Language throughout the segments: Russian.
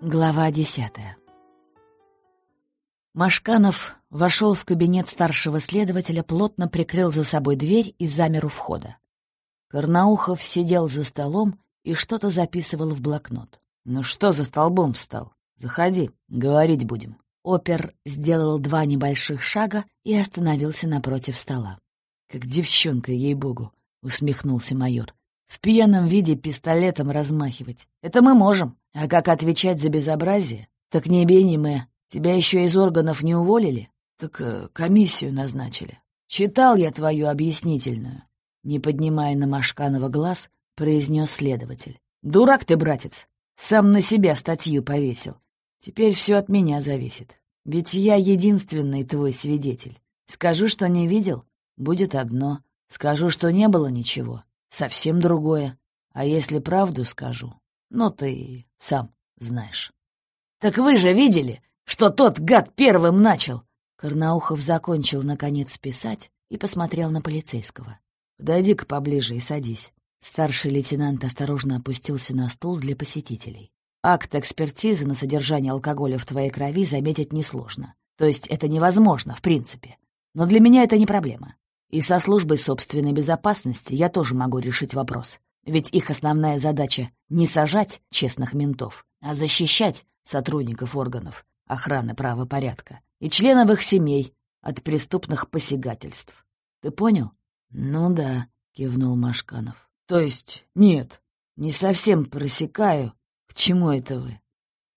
Глава десятая. Машканов вошел в кабинет старшего следователя, плотно прикрыл за собой дверь и замер у входа. Карнаухов сидел за столом и что-то записывал в блокнот. «Ну что за столбом встал? Заходи, говорить будем». Опер сделал два небольших шага и остановился напротив стола. «Как девчонка, ей-богу!» — усмехнулся майор. «В пьяном виде пистолетом размахивать. Это мы можем. А как отвечать за безобразие? Так не мы. Тебя еще из органов не уволили? Так э, комиссию назначили. Читал я твою объяснительную. Не поднимая на Машканова глаз, произнес следователь. Дурак ты, братец. Сам на себя статью повесил. Теперь все от меня зависит. Ведь я единственный твой свидетель. Скажу, что не видел, будет одно. Скажу, что не было ничего, совсем другое. А если правду скажу, ну, ты сам знаешь. «Так вы же видели, что тот гад первым начал!» Карнаухов закончил, наконец, писать и посмотрел на полицейского. «Подойди-ка поближе и садись». Старший лейтенант осторожно опустился на стул для посетителей. «Акт экспертизы на содержание алкоголя в твоей крови заметить несложно. То есть это невозможно, в принципе. Но для меня это не проблема. И со службой собственной безопасности я тоже могу решить вопрос. Ведь их основная задача — не сажать честных ментов, а защищать сотрудников органов охраны правопорядка и членов их семей от преступных посягательств. Ты понял? Ну да, кивнул Машканов. То есть нет, не совсем просекаю, к чему это вы.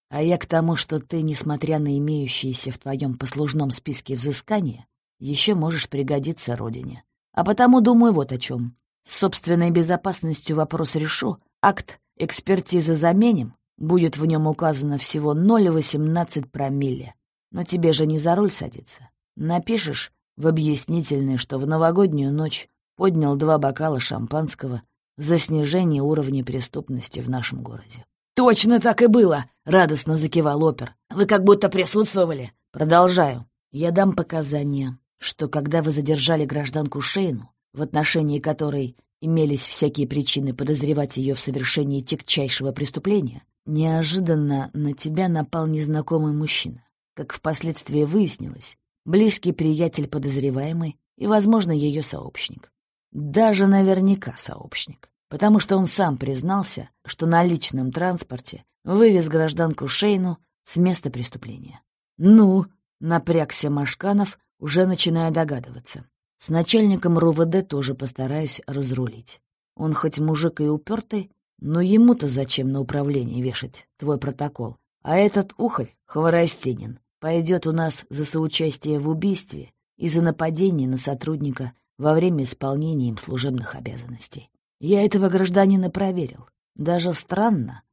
А я к тому, что ты, несмотря на имеющиеся в твоем послужном списке взыскания, еще можешь пригодиться родине. А потому думаю вот о чем. С собственной безопасностью вопрос решу, акт экспертизы заменим, будет в нем указано всего 0,18 промилле. Но тебе же не за руль садиться. Напишешь в объяснительной, что в новогоднюю ночь поднял два бокала шампанского за снижение уровня преступности в нашем городе. «Точно так и было!» — радостно закивал опер. «Вы как будто присутствовали». «Продолжаю. Я дам показания, что когда вы задержали гражданку Шейну, в отношении которой имелись всякие причины подозревать ее в совершении тягчайшего преступления, неожиданно на тебя напал незнакомый мужчина. Как впоследствии выяснилось, близкий приятель подозреваемой и, возможно, ее сообщник. Даже наверняка сообщник, потому что он сам признался, что на личном транспорте вывез гражданку Шейну с места преступления. «Ну», — напрягся Машканов, уже начиная догадываться. С начальником РУВД тоже постараюсь разрулить. Он хоть мужик и упертый, но ему-то зачем на управление вешать твой протокол? А этот ухарь, Хворостинин, пойдет у нас за соучастие в убийстве и за нападение на сотрудника во время исполнения им служебных обязанностей. Я этого гражданина проверил. Даже странно,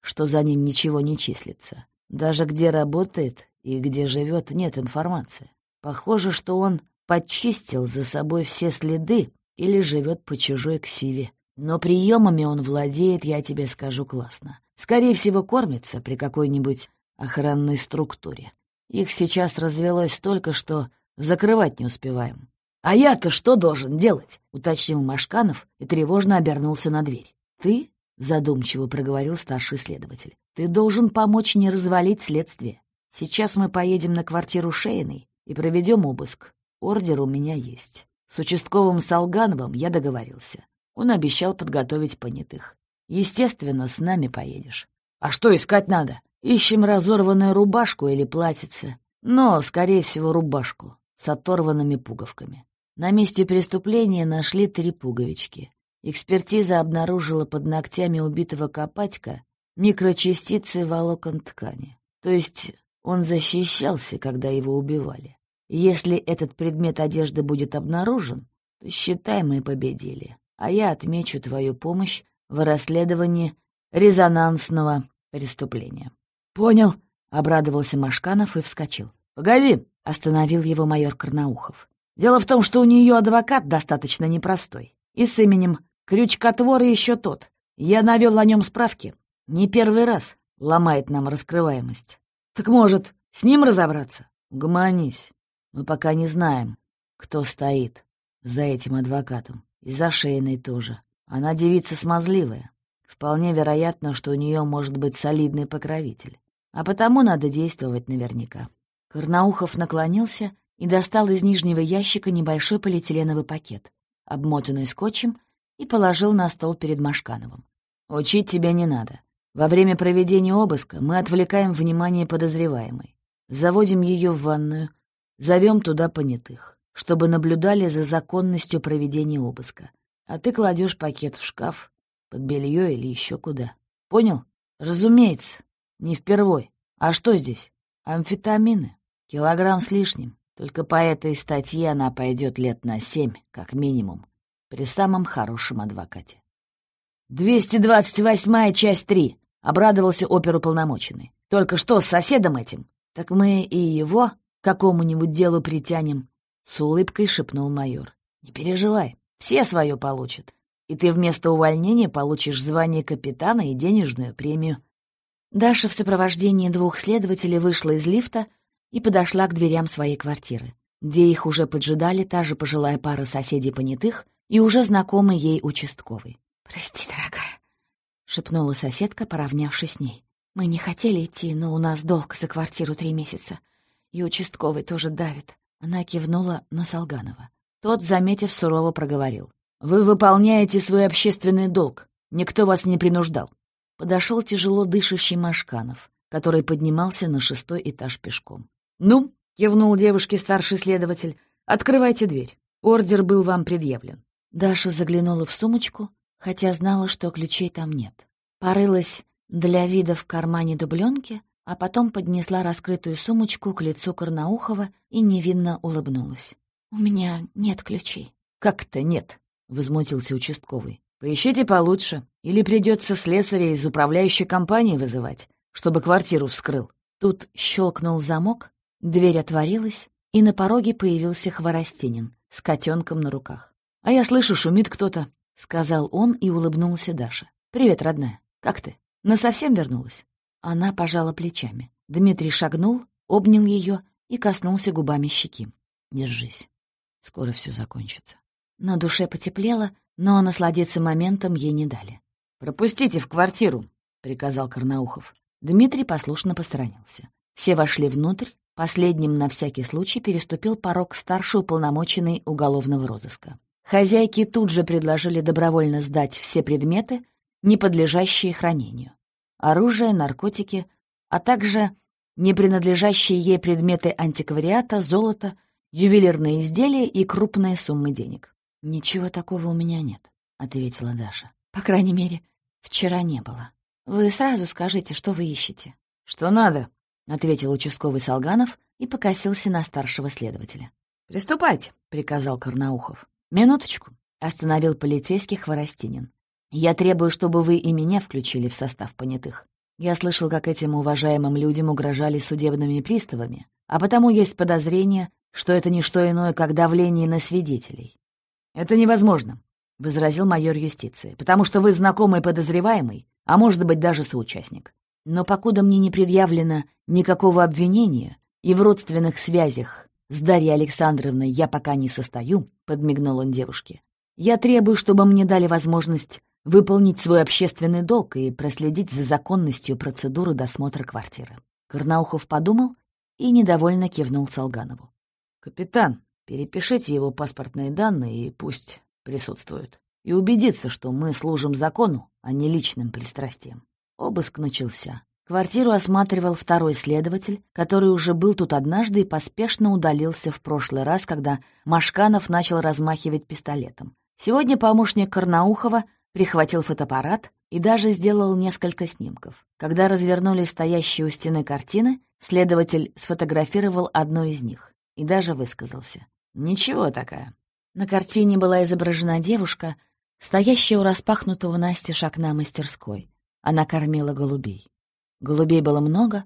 что за ним ничего не числится. Даже где работает и где живет, нет информации. Похоже, что он подчистил за собой все следы или живет по чужой ксиве. Но приемами он владеет, я тебе скажу, классно. Скорее всего, кормится при какой-нибудь охранной структуре. Их сейчас развелось столько, что закрывать не успеваем. «А я-то что должен делать?» — уточнил Машканов и тревожно обернулся на дверь. «Ты?» — задумчиво проговорил старший следователь. «Ты должен помочь не развалить следствие. Сейчас мы поедем на квартиру Шейной и проведем обыск. Ордер у меня есть. С участковым Салгановым я договорился. Он обещал подготовить понятых. Естественно, с нами поедешь. А что искать надо? Ищем разорванную рубашку или платьице. Но, скорее всего, рубашку с оторванными пуговками. На месте преступления нашли три пуговички. Экспертиза обнаружила под ногтями убитого Копатька микрочастицы волокон ткани. То есть он защищался, когда его убивали. Если этот предмет одежды будет обнаружен, то считай, мы победили, а я отмечу твою помощь в расследовании резонансного преступления. «Понял», — обрадовался Машканов и вскочил. «Погоди», — остановил его майор Карнаухов. «Дело в том, что у нее адвокат достаточно непростой. И с именем Крючкотвор еще тот. Я навел о нем справки. Не первый раз ломает нам раскрываемость. Так может, с ним разобраться? Угомонись. Мы пока не знаем, кто стоит за этим адвокатом. И за Шейной тоже. Она девица смазливая. Вполне вероятно, что у нее может быть солидный покровитель. а потому надо действовать наверняка». Карнаухов наклонился и достал из нижнего ящика небольшой полиэтиленовый пакет, обмотанный скотчем, и положил на стол перед Машкановым. «Учить тебя не надо. Во время проведения обыска мы отвлекаем внимание подозреваемой, заводим ее в ванную, зовем туда понятых, чтобы наблюдали за законностью проведения обыска. А ты кладешь пакет в шкаф, под белье или еще куда. Понял? Разумеется. Не впервой. А что здесь? Амфетамины. Килограмм с лишним. Только по этой статье она пойдет лет на семь, как минимум, при самом хорошем адвокате. «228-я, часть 3», — обрадовался оперуполномоченный. «Только что с соседом этим? Так мы и его какому-нибудь делу притянем», — с улыбкой шепнул майор. «Не переживай, все свое получат и ты вместо увольнения получишь звание капитана и денежную премию». Даша в сопровождении двух следователей вышла из лифта и подошла к дверям своей квартиры, где их уже поджидали та же пожилая пара соседей понятых и уже знакомый ей участковый. «Прости, дорогая», — шепнула соседка, поравнявшись с ней. «Мы не хотели идти, но у нас долг за квартиру три месяца, и участковый тоже давит». Она кивнула на Солганова. Тот, заметив, сурово проговорил. Вы выполняете свой общественный долг. Никто вас не принуждал. Подошел тяжело дышащий Машканов, который поднимался на шестой этаж пешком. «Ну», — кивнул девушке старший следователь, — «открывайте дверь. Ордер был вам предъявлен». Даша заглянула в сумочку, хотя знала, что ключей там нет. Порылась для вида в кармане дубленки, а потом поднесла раскрытую сумочку к лицу Корнаухова и невинно улыбнулась. «У меня нет ключей». «Как-то нет», — возмутился участковый. «Поищите получше, или придется слесаря из управляющей компании вызывать, чтобы квартиру вскрыл». Тут щелкнул замок, дверь отворилась, и на пороге появился Хворостинин с котенком на руках. «А я слышу, шумит кто-то», — сказал он и улыбнулся Даше. «Привет, родная. Как ты? Насовсем вернулась?» Она пожала плечами. Дмитрий шагнул, обнял ее и коснулся губами щеки. «Держись. Скоро все закончится». На душе потеплело, но насладиться моментом ей не дали. «Пропустите в квартиру», — приказал Карнаухов. Дмитрий послушно посторонился. Все вошли внутрь, последним на всякий случай переступил порог старший уполномоченный уголовного розыска. Хозяйки тут же предложили добровольно сдать все предметы, не подлежащие хранению. Оружие, наркотики, а также не принадлежащие ей предметы антиквариата, золото, ювелирные изделия и крупные суммы денег. «Ничего такого у меня нет», — ответила Даша. «По крайней мере, вчера не было. Вы сразу скажите, что вы ищете». «Что надо», — ответил участковый Солганов и покосился на старшего следователя. «Приступайте», — приказал Карнаухов. «Минуточку», — остановил полицейский Хворостинин. «Я требую, чтобы вы и меня включили в состав понятых. Я слышал, как этим уважаемым людям угрожали судебными приставами, а потому есть подозрение, что это не что иное, как давление на свидетелей. «Это невозможно», — возразил майор юстиции, «потому что вы знакомый подозреваемый, а может быть даже соучастник. Но покуда мне не предъявлено никакого обвинения и в родственных связях с Дарьей Александровной я пока не состою», — подмигнул он девушке, «я требую, чтобы мне дали возможность выполнить свой общественный долг и проследить за законностью процедуры досмотра квартиры». Карнаухов подумал и недовольно кивнул Солганову. «Капитан, Перепишите его паспортные данные и пусть присутствует. И убедиться, что мы служим закону, а не личным пристрастиям. Обыск начался. Квартиру осматривал второй следователь, который уже был тут однажды и поспешно удалился в прошлый раз, когда Машканов начал размахивать пистолетом. Сегодня помощник Карнаухова прихватил фотоаппарат и даже сделал несколько снимков. Когда развернули стоящие у стены картины, следователь сфотографировал одну из них и даже высказался. Ничего такая. На картине была изображена девушка, стоящая у распахнутого настежь окна мастерской. Она кормила голубей. Голубей было много,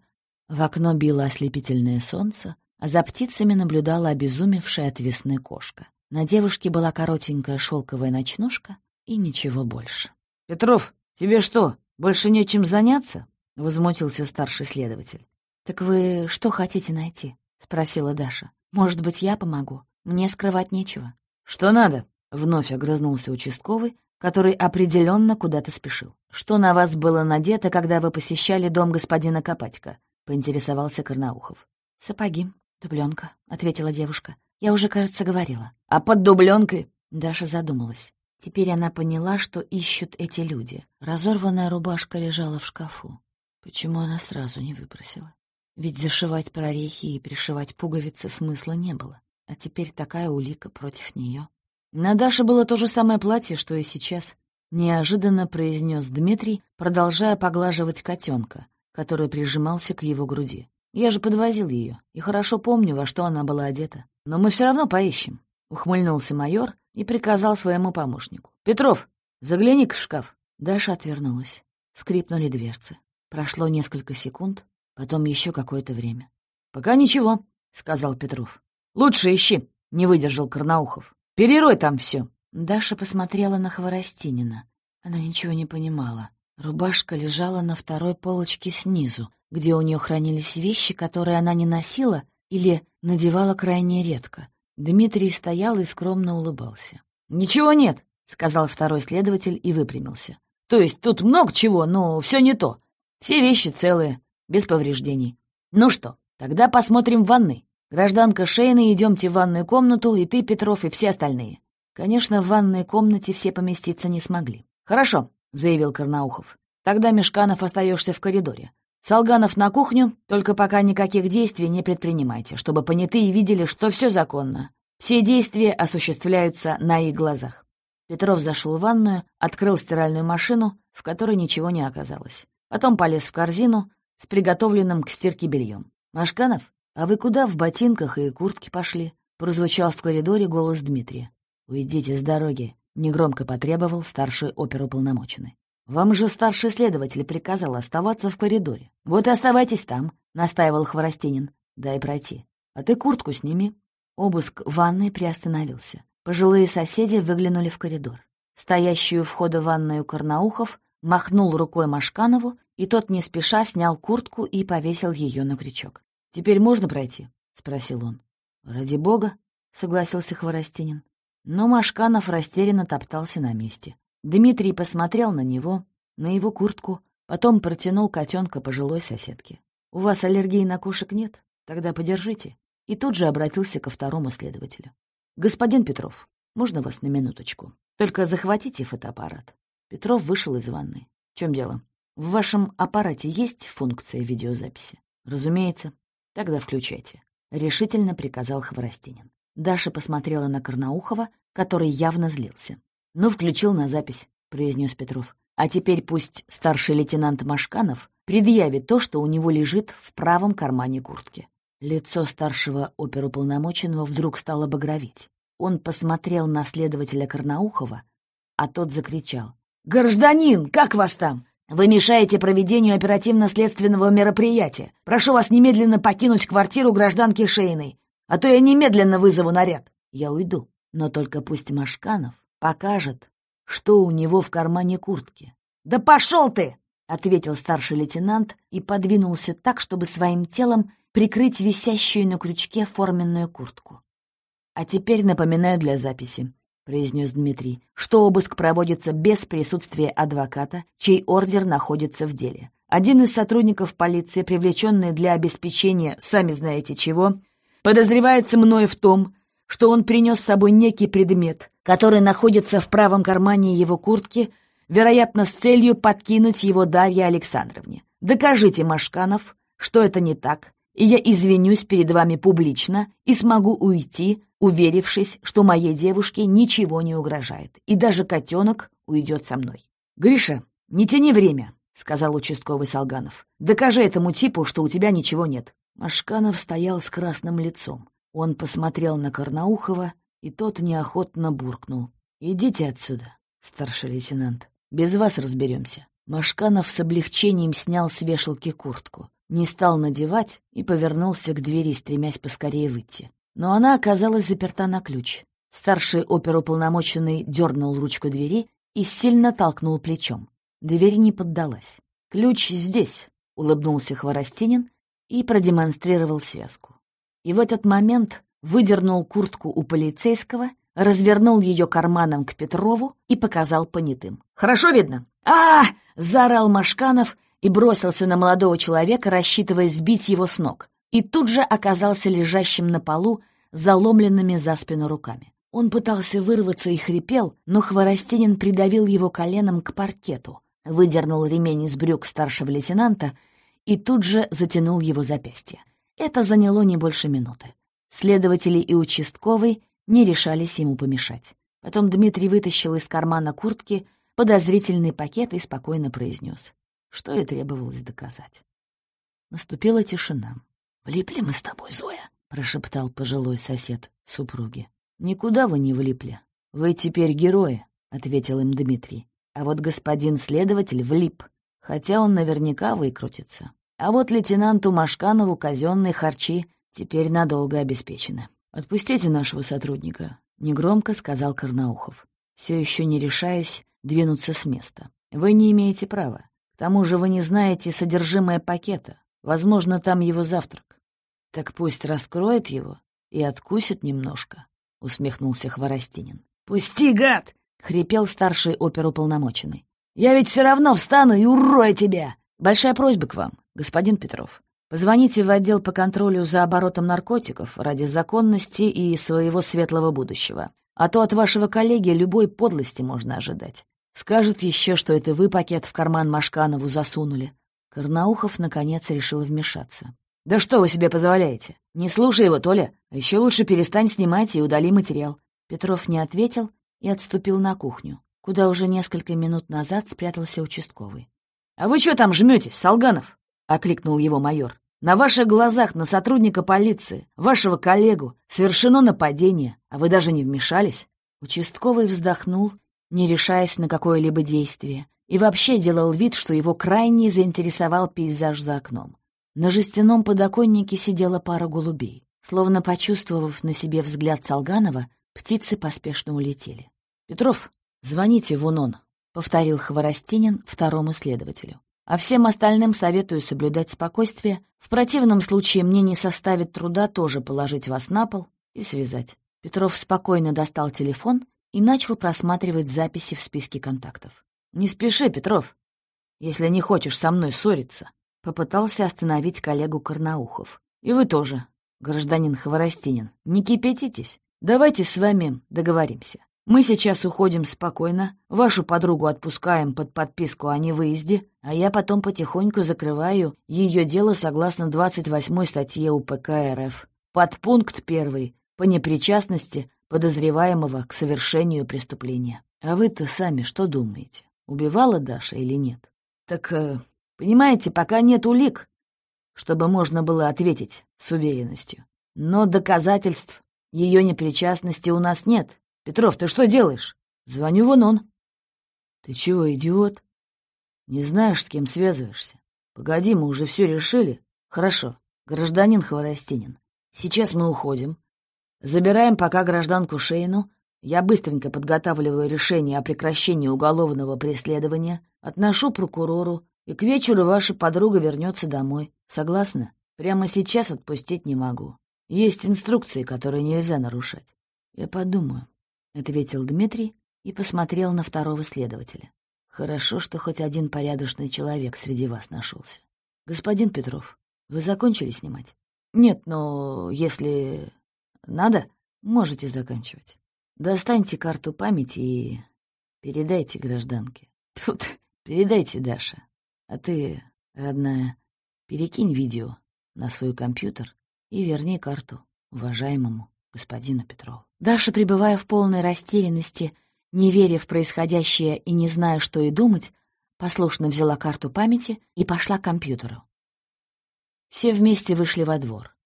в окно било ослепительное солнце, а за птицами наблюдала обезумевшая от весны кошка. На девушке была коротенькая шелковая ночнушка и ничего больше. «Петров, тебе что, больше нечем заняться?» — возмутился старший следователь. «Так вы что хотите найти?» — спросила Даша. «Может быть, я помогу?» Мне скрывать нечего. «Что надо?» — вновь огрызнулся участковый, который определенно куда-то спешил. «Что на вас было надето, когда вы посещали дом господина Копатько? — поинтересовался Карнаухов. «Сапоги, дубленка», — ответила девушка. «Я уже, кажется, говорила». «А под дубленкой?» Даша задумалась. Теперь она поняла, что ищут эти люди. Разорванная рубашка лежала в шкафу. Почему она сразу не выбросила? Ведь зашивать прорехи и пришивать пуговицы смысла не было. А теперь такая улика против нее. На Даше было то же самое платье, что и сейчас. Неожиданно произнес Дмитрий, продолжая поглаживать котенка, который прижимался к его груди. Я же подвозил ее и хорошо помню, во что она была одета. Но мы все равно поищем. Ухмыльнулся майор и приказал своему помощнику. «Петров, загляни в шкаф». Даша отвернулась. Скрипнули дверцы. Прошло несколько секунд, потом еще какое-то время. «Пока ничего», — сказал Петров. «Лучше ищи», — не выдержал Карнаухов. «Перерой там все. Даша посмотрела на Хворостинина. Она ничего не понимала. Рубашка лежала на второй полочке снизу, где у нее хранились вещи, которые она не носила или надевала крайне редко. Дмитрий стоял и скромно улыбался. «Ничего нет», — сказал второй следователь и выпрямился. «То есть тут много чего, но все не то. Все вещи целые, без повреждений. Ну что, тогда посмотрим в ванной. Гражданка Шейна, идемте в ванную комнату, и ты, Петров, и все остальные». Конечно, в ванной комнате все поместиться не смогли. «Хорошо», — заявил Карнаухов. «Тогда Мешканов остаешься в коридоре. Солганов на кухню, только пока никаких действий не предпринимайте, чтобы понятые видели, что все законно. Все действия осуществляются на их глазах. Петров зашел в ванную, открыл стиральную машину, в которой ничего не оказалось. Потом полез в корзину с приготовленным к стирке бельем. «Машканов, а вы куда в ботинках и куртке пошли?» прозвучал в коридоре голос Дмитрия. «Уйдите с дороги», — негромко потребовал старший оперуполномоченный. «Вам же старший следователь приказал оставаться в коридоре. Вот и оставайтесь там», — настаивал Хворостинин. «Дай пройти. А ты куртку сними». Обыск ванной приостановился. Пожилые соседи выглянули в коридор. Стоящую у входа ванную Карнаухов махнул рукой Машканову, и тот не спеша снял куртку и повесил ее на крючок. «Теперь можно пройти?» — спросил он. «Ради бога», — согласился Хворостинин. Но Машканов растерянно топтался на месте. Дмитрий посмотрел на него, на его куртку, потом протянул котенка пожилой соседке. «У вас аллергии на кошек нет? Тогда подержите». И тут же обратился ко второму следователю. «Господин Петров, можно вас на минуточку? Только захватите фотоаппарат». Петров вышел из ванной. «В чем дело? В вашем аппарате есть функция видеозаписи?» «Разумеется. Тогда включайте», — решительно приказал Хворостинин. Даша посмотрела на Карнаухова, который явно злился. «Ну, включил на запись», — произнес Петров. «А теперь пусть старший лейтенант Машканов предъявит то, что у него лежит в правом кармане куртки». Лицо старшего оперуполномоченного вдруг стало багроветь. Он посмотрел на следователя Карнаухова, а тот закричал. «Гражданин, как вас там? Вы мешаете проведению оперативно-следственного мероприятия. Прошу вас немедленно покинуть квартиру гражданки Шейной, а то я немедленно вызову наряд. Я уйду, но только пусть Машканов покажет, что у него в кармане куртки. «Да пошел ты!» — ответил старший лейтенант и подвинулся так, чтобы своим телом прикрыть висящую на крючке форменную куртку. «А теперь напоминаю для записи», — произнес Дмитрий, «что обыск проводится без присутствия адвоката, чей ордер находится в деле. Один из сотрудников полиции, привлеченный для обеспечения, сами знаете чего, подозревается мной в том, что он принес с собой некий предмет, который находится в правом кармане его куртки, вероятно, с целью подкинуть его Дарье Александровне. Докажите, Машканов, что это не так, и я извинюсь перед вами публично и смогу уйти, уверившись, что моей девушке ничего не угрожает, и даже котенок уйдет со мной. «Гриша, не тяни время», — сказал участковый Солганов. «Докажи этому типу, что у тебя ничего нет». Машканов стоял с красным лицом. Он посмотрел на Карнаухова, и тот неохотно буркнул. «Идите отсюда, старший лейтенант. Без вас разберемся». Машканов с облегчением снял с вешалки куртку, не стал надевать и повернулся к двери, стремясь поскорее выйти. Но она оказалась заперта на ключ. Старший оперуполномоченный дернул ручку двери и сильно толкнул плечом. Дверь не поддалась. «Ключ здесь», — улыбнулся Хворостинин и продемонстрировал связку и в этот момент выдернул куртку у полицейского, развернул ее карманом к Петрову и показал понятым. «Хорошо видно?» а, -а, -а заорал Машканов, и бросился на молодого человека, рассчитывая сбить его с ног, и тут же оказался лежащим на полу, заломленными за спину руками. Он пытался вырваться и хрипел, но Хворостинин придавил его коленом к паркету, выдернул ремень из брюк старшего лейтенанта и тут же затянул его запястье. Это заняло не больше минуты. Следователи и участковый не решались ему помешать. Потом Дмитрий вытащил из кармана куртки подозрительный пакет и спокойно произнес, что и требовалось доказать. Наступила тишина. «Влипли мы с тобой, Зоя», — прошептал пожилой сосед супруги. «Никуда вы не влипли. Вы теперь герои», — ответил им Дмитрий. «А вот господин следователь влип, хотя он наверняка выкрутится. А вот лейтенанту Машканову казенные харчи теперь надолго обеспечены. Отпустите нашего сотрудника», — негромко сказал Карнаухов, все еще не решаясь двинуться с места. «Вы не имеете права. К тому же вы не знаете содержимое пакета. Возможно, там его завтрак. Так пусть раскроет его и откусит немножко, — усмехнулся Хворостинин. «Пусти, гад!» — хрипел старший оперуполномоченный. «Я ведь все равно встану и урою тебя!» «Большая просьба к вам, господин Петров. Позвоните в отдел по контролю за оборотом наркотиков ради законности и своего светлого будущего. А то от вашего коллеги любой подлости можно ожидать. Скажет еще, что это вы пакет в карман Машканову засунули. Карнаухов, наконец, решил вмешаться. «Да что вы себе позволяете? Не слушай его, Толя. А еще лучше перестань снимать и удали материал». Петров не ответил и отступил на кухню, куда уже несколько минут назад спрятался участковый. «А вы что там жметесь, Солганов?» — окликнул его майор. «На ваших глазах на сотрудника полиции, вашего коллегу, совершено нападение, а вы даже не вмешались?» Участковый вздохнул, не решаясь на какое-либо действие, и вообще делал вид, что его крайне заинтересовал пейзаж за окном. На жестяном подоконнике сидела пара голубей. Словно почувствовав на себе взгляд Солганова, птицы поспешно улетели. «Петров, звоните вон он», — повторил Хворостинин второму следователю. «А всем остальным советую соблюдать спокойствие. В противном случае мне не составит труда тоже положить вас на пол и связать». Петров спокойно достал телефон и начал просматривать записи в списке контактов. «Не спеши, Петров, если не хочешь со мной ссориться», — попытался остановить коллегу Карнаухов. «И вы тоже, гражданин Хворостинин, не кипятитесь. Давайте с вами договоримся. Мы сейчас уходим спокойно, вашу подругу отпускаем под подписку о невыезде, а я потом потихоньку закрываю ее дело согласно 28 статье УПК РФ. Подпункт первый по непричастности подозреваемого к совершению преступления. А вы-то сами что думаете? убивала Даша или нет. Так, э, понимаете, пока нет улик, чтобы можно было ответить с уверенностью. Но доказательств ее непричастности у нас нет. Петров, ты что делаешь? Звоню вон он. Ты чего, идиот? Не знаешь, с кем связываешься? Погоди, мы уже все решили. Хорошо, гражданин Хворостинин. Сейчас мы уходим. Забираем пока гражданку Шейну, я быстренько подготавливаю решение о прекращении уголовного преследования, отношу прокурору, и к вечеру ваша подруга вернется домой. Согласна? Прямо сейчас отпустить не могу. Есть инструкции, которые нельзя нарушать. Я подумаю, — ответил Дмитрий и посмотрел на второго следователя. Хорошо, что хоть один порядочный человек среди вас нашелся. Господин Петров, вы закончили снимать? Нет, но если надо, можете заканчивать. Достаньте карту памяти и передайте гражданке. Тут передайте, Даша. А ты, родная, перекинь видео на свой компьютер и верни карту уважаемому господину Петрову. Даша, пребывая в полной растерянности, не веря в происходящее и не зная, что и думать, послушно взяла карту памяти и пошла к компьютеру. Все вместе вышли во двор.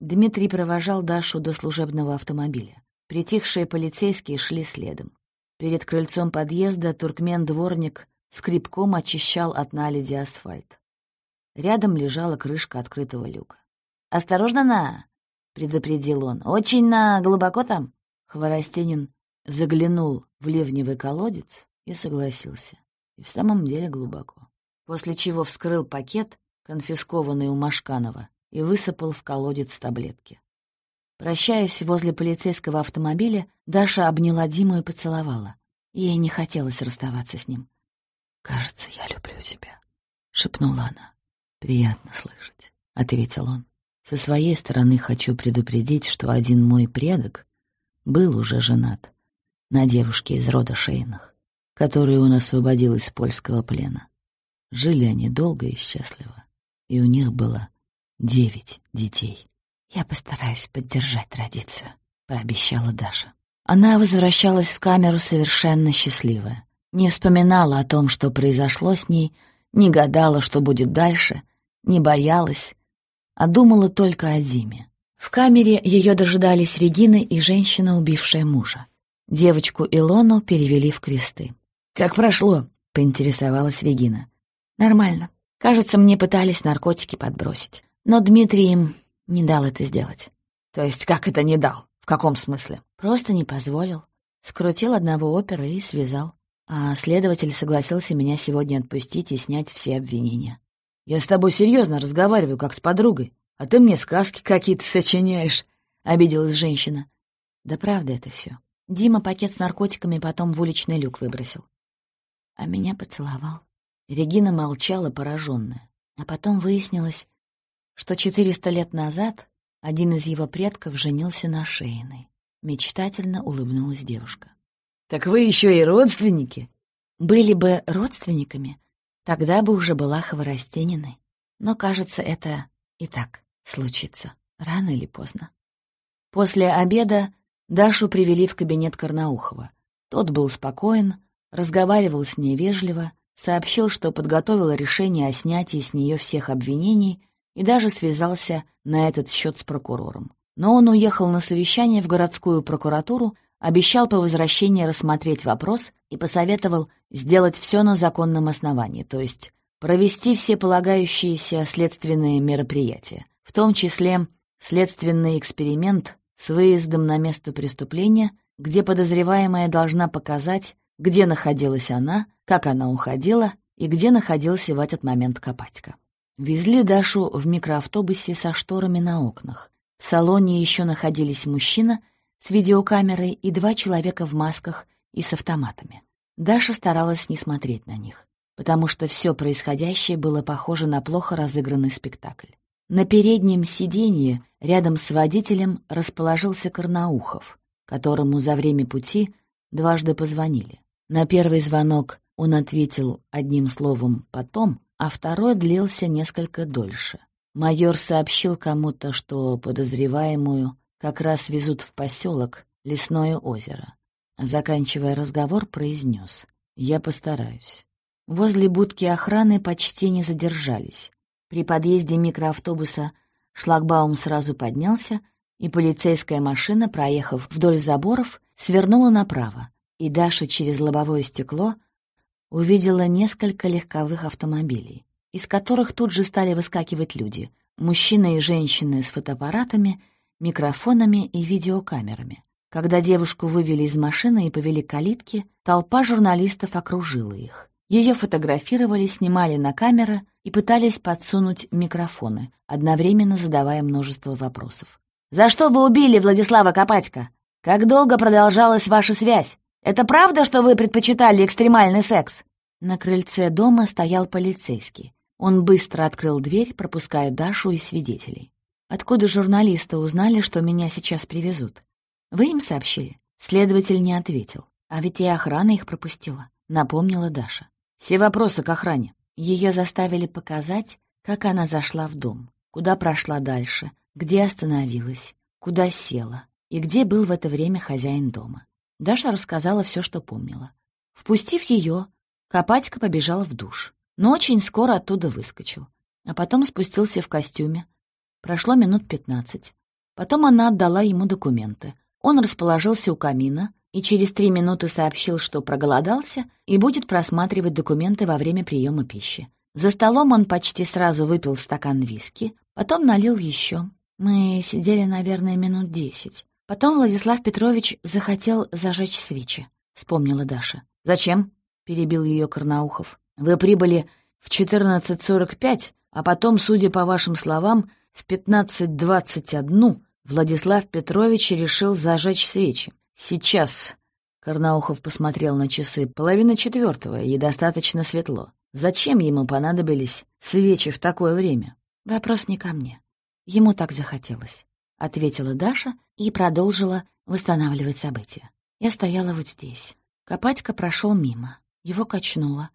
Дмитрий провожал Дашу до служебного автомобиля. Притихшие полицейские шли следом. Перед крыльцом подъезда туркмен-дворник скребком очищал от наледи асфальт. Рядом лежала крышка открытого люка. «Осторожно, на!» — предупредил он. «Очень на глубоко там?» Хворостенин заглянул в ливневый колодец и согласился. И в самом деле глубоко. После чего вскрыл пакет, конфискованный у Машканова, и высыпал в колодец таблетки. Прощаясь возле полицейского автомобиля, Даша обняла Диму и поцеловала. Ей не хотелось расставаться с ним. «Кажется, я люблю тебя», шепнула она. «Приятно слышать», — ответил он. «Со своей стороны хочу предупредить, что один мой предок был уже женат на девушке из рода Шейнах, которую он освободил из польского плена. Жили они долго и счастливо, и у них было девять детей. «Я постараюсь поддержать традицию», — пообещала Даша. Она возвращалась в камеру совершенно счастливая. Не вспоминала о том, что произошло с ней, не гадала, что будет дальше, не боялась, а думала только о Диме. В камере ее дожидались Регина и женщина, убившая мужа. Девочку Илону перевели в кресты. «Как прошло?» — поинтересовалась Регина. «Нормально. Кажется, мне пытались наркотики подбросить. Но Дмитрий им не дал это сделать». «То есть как это не дал? В каком смысле?» «Просто не позволил. Скрутил одного опера и связал. А следователь согласился меня сегодня отпустить и снять все обвинения». «Я с тобой серьезно разговариваю, как с подругой, а ты мне сказки какие-то сочиняешь», — обиделась женщина. «Да правда это все. Дима пакет с наркотиками потом в уличный люк выбросил. А меня поцеловал. Регина молчала, пораженная. А потом выяснилось, что 400 лет назад один из его предков женился на Шейной. Мечтательно улыбнулась девушка. «Так вы еще и родственники?» «Были бы родственниками, тогда бы уже была Хворостениной. Но, кажется, это и так случится, рано или поздно». После обеда Дашу привели в кабинет Карнаухова. Тот был спокоен, разговаривал с ней вежливо, сообщил, что подготовил решение о снятии с нее всех обвинений и даже связался на этот счет с прокурором. Но он уехал на совещание в городскую прокуратуру, обещал по возвращении рассмотреть вопрос и посоветовал сделать все на законном основании, то есть провести все полагающиеся следственные мероприятия, в том числе следственный эксперимент с выездом на место преступления, где подозреваемая должна показать, где находилась она, как она уходила и где находился в этот момент Копатько. Везли Дашу в микроавтобусе со шторами на окнах. В салоне еще находились мужчина с видеокамерой и два человека в масках и с автоматами. Даша старалась не смотреть на них, потому что все происходящее было похоже на плохо разыгранный спектакль. На переднем сиденье рядом с водителем расположился Карнаухов, которому за время пути дважды позвонили. На первый звонок он ответил одним словом «потом», а второй длился несколько дольше. Майор сообщил кому-то, что подозреваемую как раз везут в поселок Лесное озеро. Заканчивая разговор, произнес «Я постараюсь». Возле будки охраны почти не задержались. При подъезде микроавтобуса шлагбаум сразу поднялся, и полицейская машина, проехав вдоль заборов, свернула направо, и Даша через лобовое стекло увидела несколько легковых автомобилей, из которых тут же стали выскакивать люди, мужчины и женщины с фотоаппаратами, микрофонами и видеокамерами. Когда девушку вывели из машины и повели к калитке, толпа журналистов окружила их. Ее фотографировали, снимали на камеры и пытались подсунуть микрофоны, одновременно задавая множество вопросов. «За что вы убили Владислава Копатько? Как долго продолжалась ваша связь? Это правда, что вы предпочитали экстремальный секс?» На крыльце дома стоял полицейский. Он быстро открыл дверь, пропуская Дашу и свидетелей. «Откуда журналисты узнали, что меня сейчас привезут? Вы им сообщили?» Следователь не ответил. А ведь и охрана их пропустила, напомнила Даша. Все вопросы к охране. Ее заставили показать, как она зашла в дом, куда прошла дальше, где остановилась, куда села и где был в это время хозяин дома. Даша рассказала все, что помнила. Впустив ее, Копатько побежал в душ, но очень скоро оттуда выскочил, а потом спустился в костюме. Прошло минут пятнадцать. Потом она отдала ему документы. Он расположился у камина, и через три минуты сообщил, что проголодался и будет просматривать документы во время приема пищи. За столом он почти сразу выпил стакан виски, потом налил еще. Мы сидели, наверное, минут десять. Потом Владислав Петрович захотел зажечь свечи, вспомнила Даша. «Зачем?» — перебил ее Карнаухов. «Вы прибыли в 14.45, а потом, судя по вашим словам, в 15.21 Владислав Петрович решил зажечь свечи. «Сейчас». Карнаухов посмотрел на часы. «Половина четвертого, и достаточно светло. Зачем ему понадобились свечи в такое время? Вопрос не ко мне. Ему так захотелось, — ответила Даша и продолжила восстанавливать события. Я стояла вот здесь. Копатька прошел мимо. Его качнуло.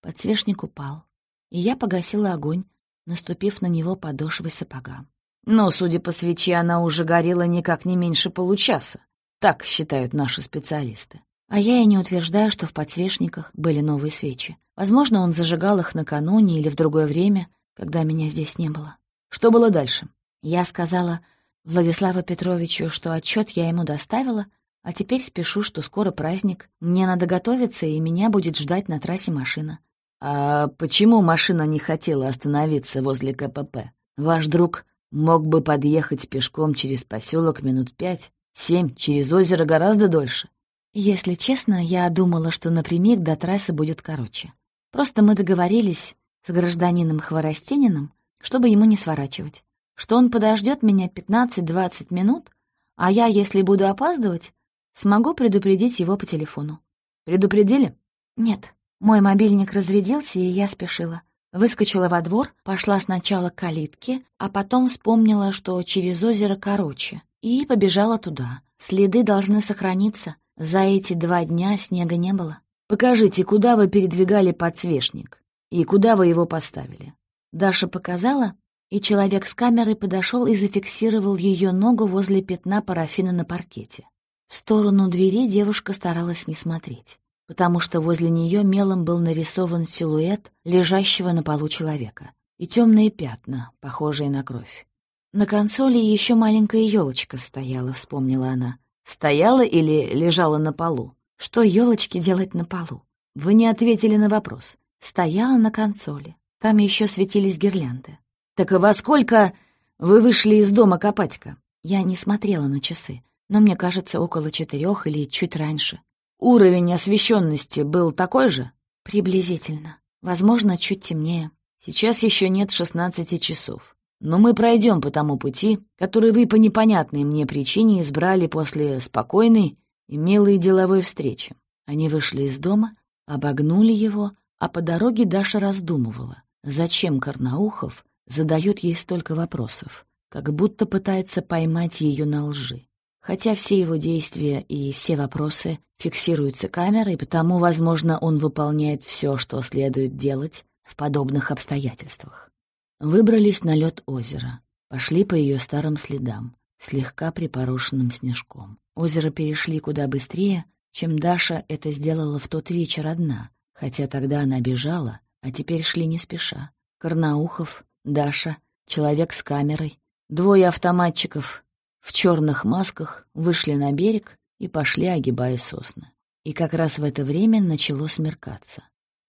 Подсвечник упал. И я погасила огонь, наступив на него подошвой сапога. Но, судя по свече, она уже горела никак не меньше получаса. Так считают наши специалисты. А я и не утверждаю, что в подсвечниках были новые свечи. Возможно, он зажигал их накануне или в другое время, когда меня здесь не было. Что было дальше? Я сказала Владиславу Петровичу, что отчет я ему доставила, а теперь спешу, что скоро праздник. Мне надо готовиться, и меня будет ждать на трассе машина. А почему машина не хотела остановиться возле КПП? Ваш друг мог бы подъехать пешком через поселок минут пять, семь, через озеро гораздо дольше. Если честно, я думала, что напрямик до трассы будет короче. Просто мы договорились с гражданином Хворостениным, чтобы ему не сворачивать, что он подождет меня 15-20 минут, а я, если буду опаздывать, смогу предупредить его по телефону. Предупредили? Нет. Мой мобильник разрядился, и я спешила. Выскочила во двор, пошла сначала к калитке, а потом вспомнила, что через озеро короче, и побежала туда. Следы должны сохраниться. За эти два дня снега не было. «Покажите, куда вы передвигали подсвечник и куда вы его поставили?» Даша показала, и человек с камерой подошел и зафиксировал ее ногу возле пятна парафина на паркете. В сторону двери девушка старалась не смотреть, потому что возле нее мелом был нарисован силуэт лежащего на полу человека и темные пятна, похожие на кровь. На консоли еще маленькая елочка стояла, вспомнила она. Стояла или лежала на полу? Что елочки делать на полу? Вы не ответили на вопрос. Стояла на консоли. Там еще светились гирлянды. Так и во сколько вы вышли из дома Копатька? Я не смотрела на часы, но мне кажется, около четырех или чуть раньше. Уровень освещенности был такой же? Приблизительно. Возможно, чуть темнее. Сейчас еще нет шестнадцати часов. Но мы пройдем по тому пути, который вы по непонятной мне причине избрали после спокойной и милой деловой встречи. Они вышли из дома, обогнули его, а по дороге Даша раздумывала, зачем Карнаухов задает ей столько вопросов, как будто пытается поймать ее на лжи. Хотя все его действия и все вопросы фиксируются камерой, потому, возможно, он выполняет все, что следует делать в подобных обстоятельствах. Выбрались на лед озера, пошли по ее старым следам, слегка припорошенным снежком. Озеро перешли куда быстрее, чем Даша это сделала в тот вечер одна, хотя тогда она бежала, а теперь шли не спеша. Карнаухов, Даша, человек с камерой, двое автоматчиков в черных масках вышли на берег и пошли, огибая сосны. И как раз в это время начало смеркаться.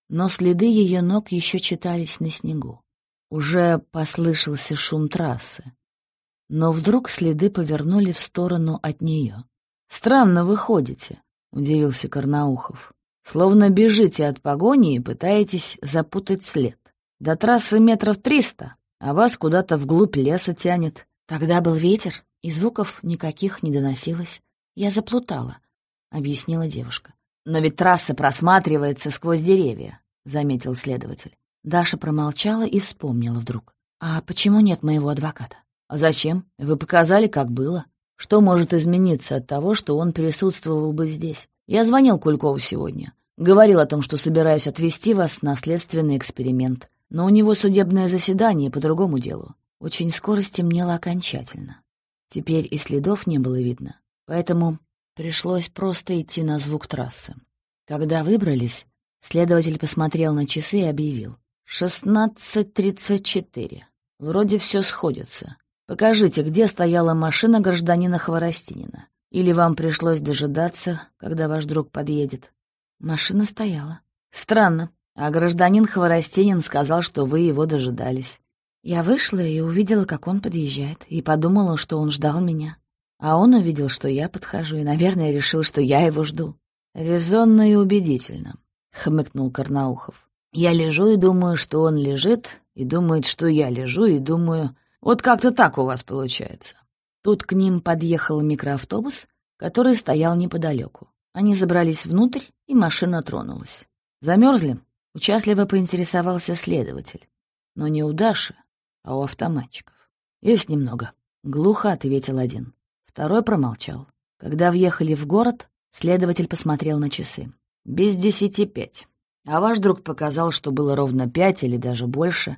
Но следы ее ног еще читались на снегу. Уже послышался шум трассы. Но вдруг следы повернули в сторону от нее. «Странно вы ходите», — удивился Карнаухов. «Словно бежите от погони и пытаетесь запутать след. До трассы метров триста, а вас куда-то вглубь леса тянет». Тогда был ветер, и звуков никаких не доносилось. Я заплутала, — объяснила девушка. «Но ведь трасса просматривается сквозь деревья», — заметил следователь. Даша промолчала и вспомнила вдруг. «А почему нет моего адвоката?» «А зачем? Вы показали, как было. Что может измениться от того, что он присутствовал бы здесь? Я звонил Кулькову сегодня. Говорил о том, что собираюсь отвезти вас на следственный эксперимент. Но у него судебное заседание по другому делу. Очень скоро стемнело окончательно. Теперь и следов не было видно, поэтому пришлось просто идти на звук трассы. Когда выбрались, следователь посмотрел на часы и объявил. «Шестнадцать тридцать четыре. Вроде все сходится. Покажите, где стояла машина гражданина Хворостинина. Или вам пришлось дожидаться, когда ваш друг подъедет?» Машина стояла. «Странно. А гражданин Хворостинин сказал, что вы его дожидались». Я вышла и увидела, как он подъезжает, и подумала, что он ждал меня. А он увидел, что я подхожу, и, наверное, решил, что я его жду. «Резонно и убедительно», — хмыкнул Карнаухов. Я лежу и думаю, что он лежит, и думает, что я лежу, и думаю... Вот как-то так у вас получается. Тут к ним подъехал микроавтобус, который стоял неподалеку. Они забрались внутрь, и машина тронулась. Замерзли? Участливо поинтересовался следователь. Но не у Даши, а у автоматчиков. «Есть немного», — глухо ответил один. Второй промолчал. Когда въехали в город, следователь посмотрел на часы. «Без десяти пять. А ваш друг показал, что было ровно пять или даже больше,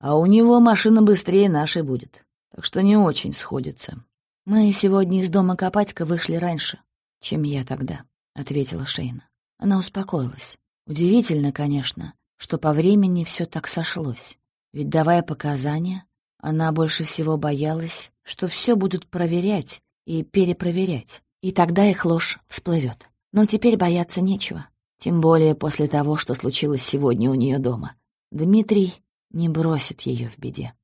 а у него машина быстрее нашей будет, так что не очень сходится». «Мы сегодня из дома Копатька вышли раньше, чем я тогда», — ответила Шейна. Она успокоилась. Удивительно, конечно, что по времени все так сошлось. Ведь, давая показания, она больше всего боялась, что все будут проверять и перепроверять, и тогда их ложь всплывет. Но теперь бояться нечего, тем более после того, что случилось сегодня у нее дома. Дмитрий не бросит ее в беде.